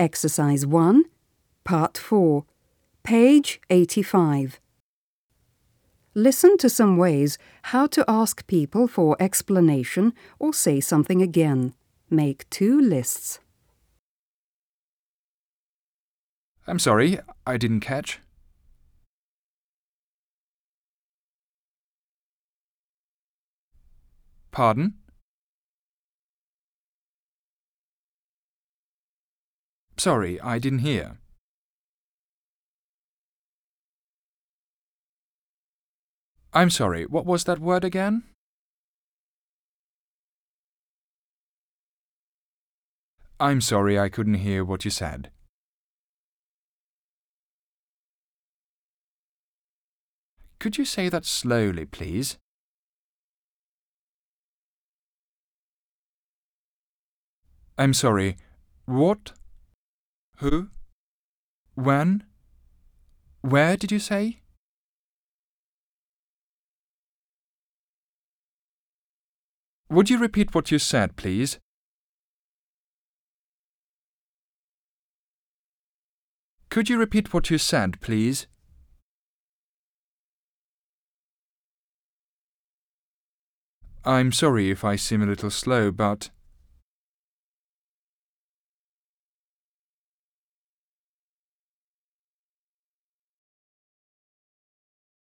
Exercise 1, Part 4, page 85. Listen to some ways how to ask people for explanation or say something again. Make two lists. I'm sorry, I didn't catch. Pardon? Sorry, I didn't hear. I'm sorry, what was that word again? I'm sorry, I couldn't hear what you said. Could you say that slowly, please? I'm sorry, what? Who? When? Where did you say? Would you repeat what you said, please? Could you repeat what you said, please? I'm sorry if I seem a little slow, but